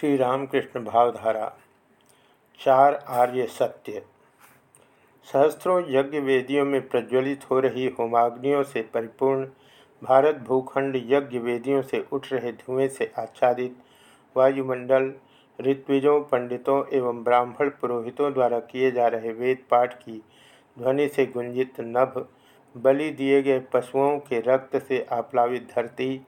श्री रामकृष्ण भावधारा, चार आर्य सत्य। सहस्त्रों यज्ञ वेदियों में प्रज्वलित हो रही होमाग्नियों से परिपूर्ण भारत भूखंड यज्ञ वेदियों से उठ रहे धुएँ से आच्छादित वायुमंडल, ऋत्विजों, पंडितों एवं ब्राह्मण पुरोहितों द्वारा किए जा रहे वेद पाठ की ध्वनि से गुंजित नभ, बलि दिए गए पशुओं के रक्त से आप्लावित धरती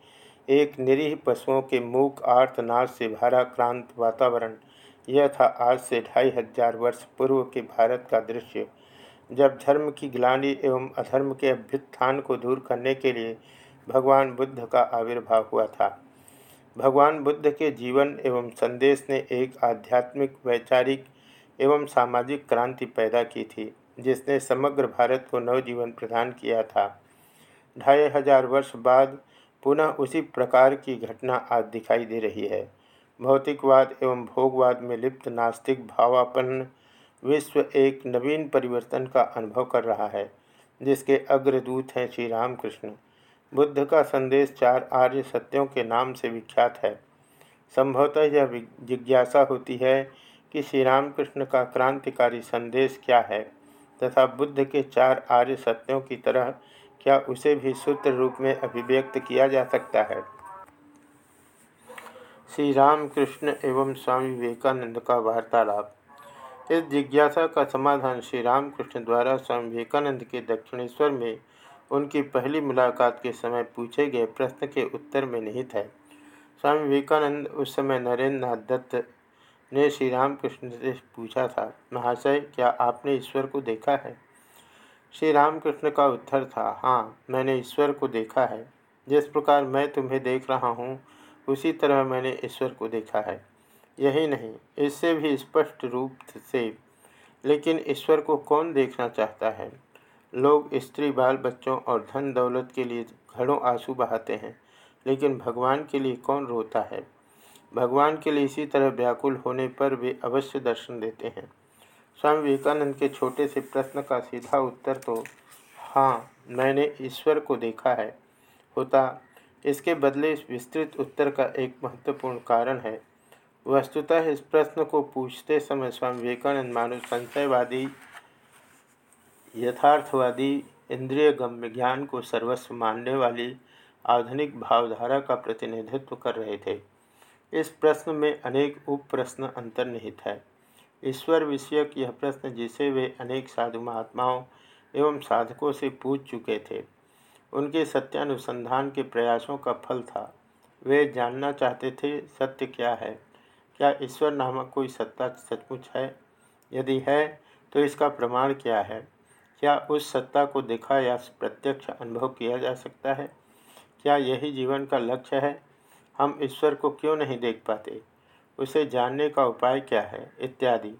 एक निरीह पशुओं के मूक आर्तनाद से भरा क्रांत वातावरण। यह था आज से ढाई हज़ार वर्ष पूर्व के भारत का दृश्य। जब धर्म की ग्लानी एवं अधर्म के अभ्युत्थान को दूर करने के लिए भगवान बुद्ध का आविर्भाव हुआ था। भगवान बुद्ध के जीवन एवं संदेश ने एक आध्यात्मिक, वैचारिक एवं सामाजिक क्रांति पैदा की थी, जिसने समग्र भारत को नवजीवन प्रदान किया था। ढाई हज़ार वर्ष बाद पुनः उसी प्रकार की घटना आज दिखाई दे रही है। भौतिकवाद एवं भोगवाद में लिप्त नास्तिक भावापन्न विश्व एक नवीन परिवर्तन का अनुभव कर रहा है, जिसके अग्रदूत हैं श्री रामकृष्ण बुद्ध का संदेश चार आर्य सत्यों के नाम से विख्यात है। संभवतः यह जिज्ञासा होती है कि श्री रामकृष्ण का क्रांतिकारी संदेश क्या है, तथा बुद्ध के चार आर्य सत्यों की तरह क्या उसे भी सूत्र रूप में अभिव्यक्त किया जा सकता है? श्री रामकृष्ण एवं स्वामी विवेकानंद का वार्तालाप। इस जिज्ञासा का समाधान श्री रामकृष्ण द्वारा स्वामी विवेकानंद के दक्षिणेश्वर में उनकी पहली मुलाकात के समय पूछे गए प्रश्न के उत्तर में निहित है। स्वामी विवेकानंद उस समय नरेंद्र नाथ दत्त ने श्री रामकृष्ण से पूछा था, महाशय, क्या आपने ईश्वर को देखा है? श्री रामकृष्ण का उत्तर था। हाँ मैंने ईश्वर को देखा है। जिस प्रकार मैं तुम्हें देख रहा हूँ, उसी तरह मैंने ईश्वर को देखा है। यही नहीं, इससे भी स्पष्ट रूप से। लेकिन ईश्वर को कौन देखना चाहता है? लोग, स्त्री, बाल, बच्चों और धन दौलत के लिए घड़ों आँसू बहाते हैं। लेकिन भगवान के लिए कौन रोता है? भगवान के लिए इसी तरह व्याकुल होने पर वे अवश्य दर्शन देते हैं। स्वामी विवेकानंद के छोटे से प्रश्न का सीधा उत्तर तो हाँ मैंने ईश्वर को देखा है, होता, इसके बदले इस विस्तृत उत्तर का एक महत्वपूर्ण कारण है। वस्तुतः इस प्रश्न को पूछते समय स्वामी विवेकानंद मानव संशयवादी, यथार्थवादी इंद्रिय गम्य ज्ञान को सर्वस्व मानने वाली आधुनिक भावधारा का प्रतिनिधित्व कर रहे थे। इस प्रश्न में अनेक उप प्रश्न अंतर्निहित है। ईश्वर विषयक यह प्रश्न जिसे वे अनेक साधु महात्माओं एवं साधकों से पूछ चुके थे। उनके सत्यानुसंधान के प्रयासों का फल था। वे जानना चाहते थे, सत्य क्या है? क्या ईश्वर नामक कोई सत्ता सचमुच है? यदि है तो इसका प्रमाण क्या है? क्या उस सत्ता को देखा या प्रत्यक्ष अनुभव किया जा सकता है? क्या यही जीवन का लक्ष्य है? हम ईश्वर को क्यों नहीं देख पाते? उसे जानने का उपाय क्या है? इत्यादि।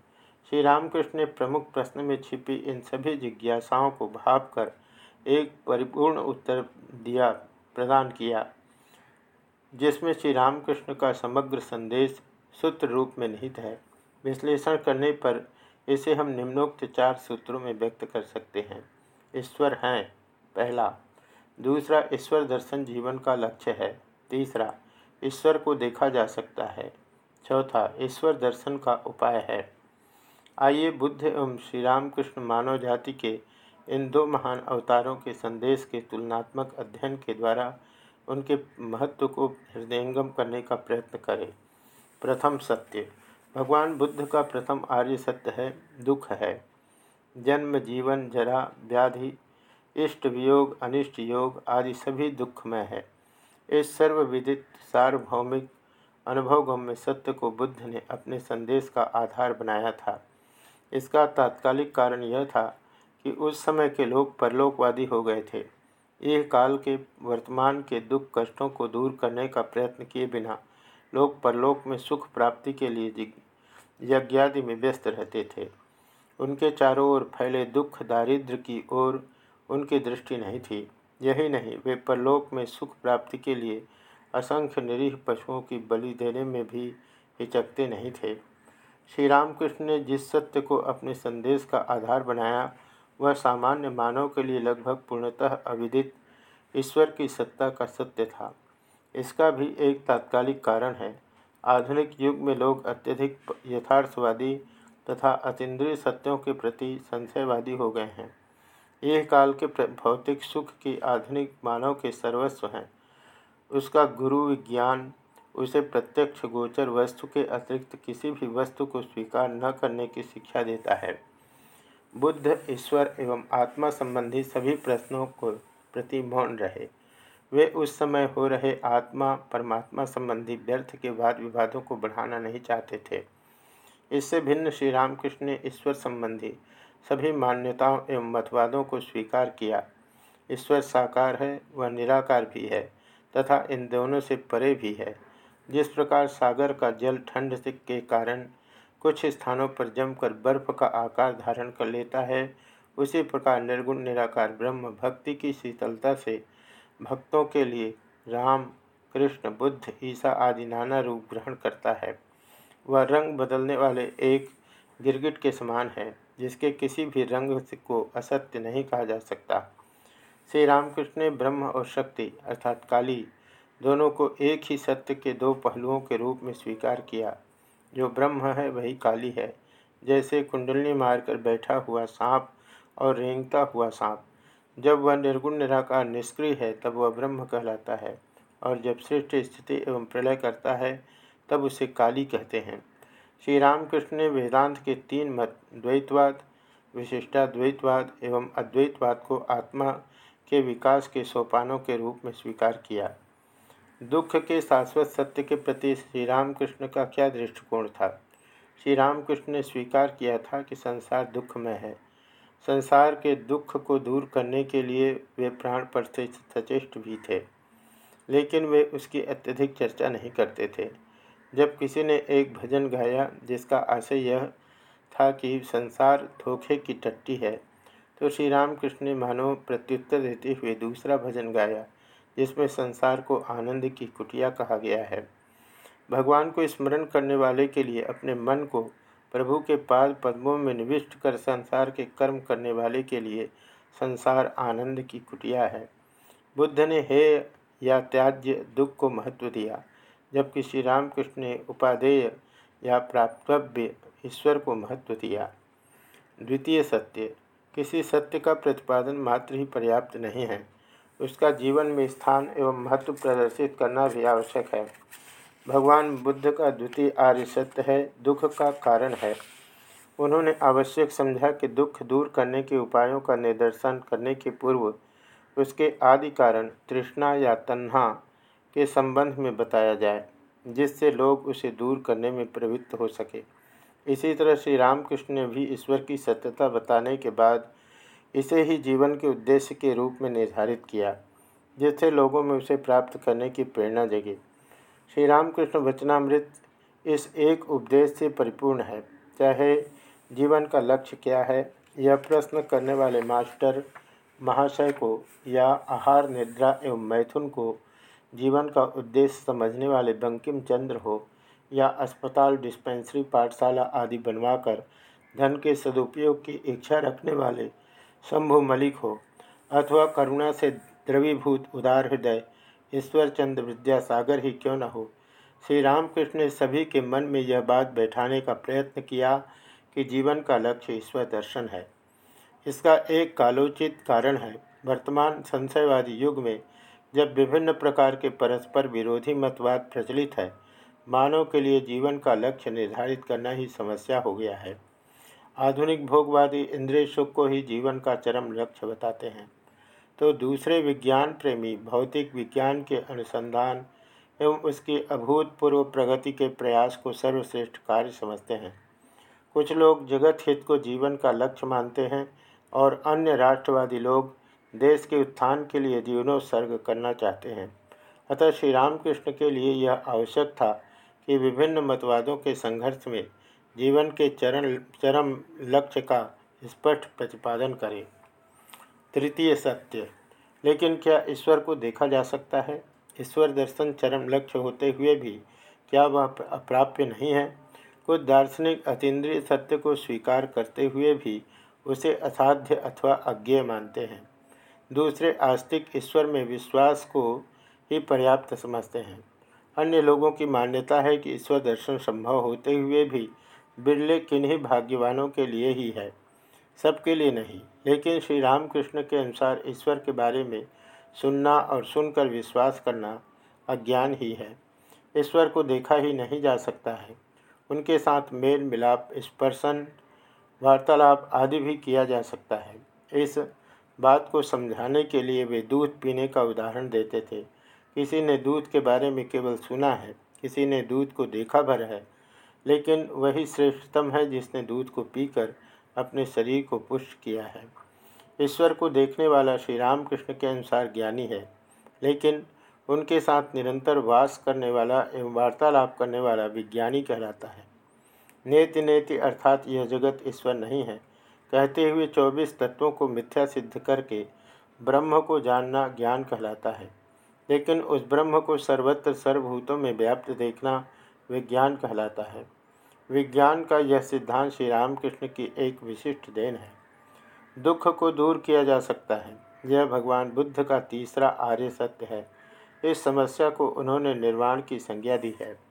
श्री रामकृष्ण ने प्रमुख प्रश्न में छिपी इन सभी जिज्ञासाओं को भाप कर एक परिपूर्ण उत्तर दिया, प्रदान किया, जिसमें श्री रामकृष्ण का समग्र संदेश सूत्र रूप में निहित है। विश्लेषण करने पर इसे हम निम्नोक्त चार सूत्रों में व्यक्त कर सकते हैं। ईश्वर हैं, पहला। दूसरा, ईश्वर दर्शन जीवन का लक्ष्य है। तीसरा, ईश्वर को देखा जा सकता है। चौथा ईश्वर दर्शन का उपाय है। आइए बुद्ध एवं श्री रामकृष्ण मानव जाति के इन दो महान अवतारों के संदेश के तुलनात्मक अध्ययन के द्वारा उनके महत्व को हृदयंगम करने का प्रयत्न करें। प्रथम सत्य। भगवान बुद्ध का प्रथम आर्य सत्य है, दुख है। जन्म, जीवन, जरा, व्याधि, इष्ट वियोग, अनिष्ट योग आदि सभी दुखमय है। इस सर्वविदित सार्वभौमिक अनुभवगम्य सत्य को बुद्ध ने अपने संदेश का आधार बनाया था। इसका तात्कालिक कारण यह था कि उस समय के लोग परलोकवादी हो गए थे। यह काल के वर्तमान के दुख कष्टों को दूर करने का प्रयत्न किए बिना लोग परलोक में सुख प्राप्ति के लिए यज्ञादि में व्यस्त रहते थे। उनके चारों ओर फैले दुख दारिद्र की ओर उनकी दृष्टि नहीं थी। यही नहीं, वे परलोक में सुख प्राप्ति के लिए असंख्य निरीह पशुओं की बलि देने में भी हिचकते नहीं थे। श्री रामकृष्ण ने जिस सत्य को अपने संदेश का आधार बनाया, वह सामान्य मानव के लिए लगभग पूर्णतः अविदित ईश्वर की सत्ता का सत्य था। इसका भी एक तात्कालिक कारण है। आधुनिक युग में लोग अत्यधिक यथार्थवादी तथा अतीन्द्रिय सत्यों के प्रति संशयवादी हो गए हैं। यह काल के भौतिक सुख की आधुनिक मानव के सर्वस्व हैं। उसका गुरु विज्ञान, उसे प्रत्यक्ष गोचर वस्तु के अतिरिक्त किसी भी वस्तु को स्वीकार न करने की शिक्षा देता है। बुद्ध, ईश्वर एवं आत्मा संबंधी सभी प्रश्नों को प्रति मौन रहे। वे उस समय हो रहे आत्मा, परमात्मा संबंधी व्यर्थ के वाद विवादों को बढ़ाना नहीं चाहते थे। इससे भिन्न श्री रामकृष्ण ने ईश्वर संबंधी सभी मान्यताओं एवं मतवादों को स्वीकार किया। ईश्वर साकार है, वह निराकार भी है। तथा इन दोनों से परे भी है। जिस प्रकार सागर का जल ठंड के कारण कुछ स्थानों पर जमकर बर्फ़ का आकार धारण कर लेता है, उसी प्रकार निर्गुण निराकार ब्रह्म भक्ति की शीतलता से भक्तों के लिए राम, कृष्ण, बुद्ध, ईसा आदि नाना रूप ग्रहण करता है। वह रंग बदलने वाले एक गिरगिट के समान है, जिसके किसी भी रंग को असत्य नहीं कहा जा सकता। श्री रामकृष्ण ने ब्रह्म और शक्ति अर्थात काली दोनों को एक ही सत्य के दो पहलुओं के रूप में स्वीकार किया। जो ब्रह्म है, वही काली है। जैसे कुंडलनी मारकर बैठा हुआ सांप और रेंगता हुआ सांप। जब वह निर्गुण, निराकार, निष्क्रिय है, तब वह ब्रह्म कहलाता है और जब श्रेष्ठ स्थिति एवं प्रलय करता है, तब उसे काली कहते हैं। श्री रामकृष्ण ने वेदांत के तीन मत, द्वैतवाद, विशिष्टाद्वैतवाद एवं अद्वैतवाद को आत्मा के विकास के सोपानों के रूप में स्वीकार किया। दुख के शाश्वत सत्य के प्रति श्री रामकृष्ण का क्या दृष्टिकोण था? श्री रामकृष्ण ने स्वीकार किया था कि संसार दुखमय है। संसार के दुख को दूर करने के लिए वे प्राण पर से सचेष्ट भी थे, लेकिन वे उसकी अत्यधिक चर्चा नहीं करते थे। जब किसी ने एक भजन गाया, जिसका आशय यह था कि संसार धोखे की टट्टी है तो श्री रामकृष्ण ने मानव प्रत्युत्तर देते हुए दूसरा भजन गाया, जिसमें संसार को आनंद की कुटिया कहा गया है। भगवान को स्मरण करने वाले के लिए अपने मन को प्रभु के पाद पद्मों में निविष्ट कर संसार के कर्म करने वाले के लिए संसार आनंद की कुटिया है। बुद्ध ने हे या त्याज्य दुख को महत्व दिया, जबकि श्री रामकृष्ण ने उपादेय या प्राप्तव्य ईश्वर को महत्व दिया। द्वितीय सत्य किसी सत्य का प्रतिपादन मात्र ही पर्याप्त नहीं है। उसका जीवन में स्थान एवं महत्व प्रदर्शित करना भी आवश्यक है। भगवान बुद्ध का द्वितीय आर्य सत्य है, दुख का कारण है। उन्होंने आवश्यक समझा कि दुख दूर करने के उपायों का निदर्शन करने के पूर्व उसके आदि कारण तृष्णा या तन्हा के संबंध में बताया जाए, जिससे लोग उसे दूर करने में प्रवृत्त हो सके। इसी तरह श्री रामकृष्ण ने भी ईश्वर की सत्यता बताने के बाद इसे ही जीवन के उद्देश्य के रूप में निर्धारित किया, जिससे लोगों में उसे प्राप्त करने की प्रेरणा जगी। श्री रामकृष्ण वचनामृत इस एक उपदेश से परिपूर्ण है। चाहे जीवन का लक्ष्य क्या है यह प्रश्न करने वाले मास्टर, महाशय को, या आहार, निद्रा एवं मैथुन को जीवन का उद्देश्य समझने वाले बंकिम चंद्र हो या अस्पताल, डिस्पेंसरी, पाठशाला आदि बनवाकर धन के सदुपयोग की इच्छा रखने वाले शंभु मलिक हो अथवा करुणा से द्रवीभूत उदार हृदय ईश्वर चंद्र विद्यासागर ही क्यों न हो? श्री रामकृष्ण ने सभी के मन में यह बात बैठाने का प्रयत्न किया कि जीवन का लक्ष्य ईश्वर दर्शन है। इसका एक कालोचित कारण है, वर्तमान संशयवादी युग में जब विभिन्न प्रकार के परस्पर विरोधी मतवाद प्रचलित है मानव के लिए जीवन का लक्ष्य निर्धारित करना ही समस्या हो गया है। आधुनिक भोगवादी इंद्रिय सुख को ही जीवन का चरम लक्ष्य बताते हैं। तो दूसरे विज्ञान प्रेमी, भौतिक विज्ञान के अनुसंधान एवं उसकी अभूतपूर्व प्रगति के प्रयास को सर्वश्रेष्ठ कार्य समझते हैं। कुछ लोग जगत हित को जीवन का लक्ष्य मानते हैं और अन्य राष्ट्रवादी लोग देश के उत्थान के लिए जीवनोत्सर्ग करना चाहते हैं। अतः श्री रामकृष्ण के लिए यह आवश्यक था कि विभिन्न मतवादों के संघर्ष में जीवन के चरण, चरम लक्ष्य का स्पष्ट प्रतिपादन करें। तृतीय सत्य, लेकिन क्या ईश्वर को देखा जा सकता है? ईश्वर दर्शन चरम लक्ष्य होते हुए भी क्या वह अप्राप्य नहीं है? कुछ दार्शनिक अतीन्द्रिय सत्य को स्वीकार करते हुए भी उसे असाध्य अथवा अज्ञेय मानते हैं। दूसरे आस्तिक ईश्वर में विश्वास को ही पर्याप्त समझते हैं। अन्य लोगों की मान्यता है कि ईश्वर दर्शन संभव होते हुए भी बिरले किन्हीं भाग्यवानों के लिए ही है। सबके लिए नहीं, लेकिन श्री रामकृष्ण के अनुसार ईश्वर के बारे में सुनना और सुनकर विश्वास करना अज्ञान ही है। ईश्वर को देखा ही नहीं जा सकता है। उनके साथ मेल मिलाप स्पर्शन, वार्तालाप आदि भी किया जा सकता है। इस बात को समझाने के लिए वे दूध पीने का उदाहरण देते थे। किसी ने दूध के बारे में केवल सुना है, किसी ने दूध को देखा भर है, लेकिन वही श्रेष्ठतम है जिसने दूध को पीकर अपने शरीर को पुष्ट किया है। ईश्वर को देखने वाला श्री रामकृष्ण के अनुसार ज्ञानी है, लेकिन उनके साथ निरंतर वास करने वाला एवं वार्तालाप करने वाला विज्ञानी कहलाता है। नेति नेति अर्थात यह जगत ईश्वर नहीं है। कहते हुए चौबीस तत्वों को मिथ्या सिद्ध करके ब्रह्म को जानना ज्ञान कहलाता है। लेकिन उस ब्रह्म को सर्वत्र सर्वभूतों में व्याप्त देखना विज्ञान कहलाता है। विज्ञान का यह सिद्धांत श्री रामकृष्ण की एक विशिष्ट देन है। दुख को दूर किया जा सकता है। यह भगवान बुद्ध का तीसरा आर्य सत्य है। इस समस्या को उन्होंने निर्वाण की संज्ञा दी है।